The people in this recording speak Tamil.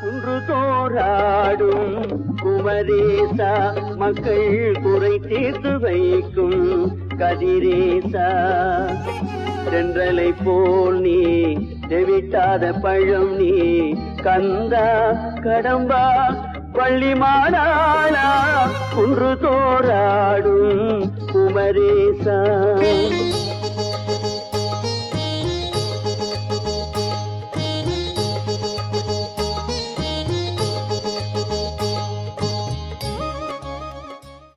குன்று தோராடும் குமரேசா மக்கள் குறை தீர்த்து வைக்கும் கதிரேசா. தென்றலை போல் நீ தெவிட்டாத பழம் நீ கந்தா கடம்பா பள்ளி மாடாளா குன்று தோராடும் குமரேசா.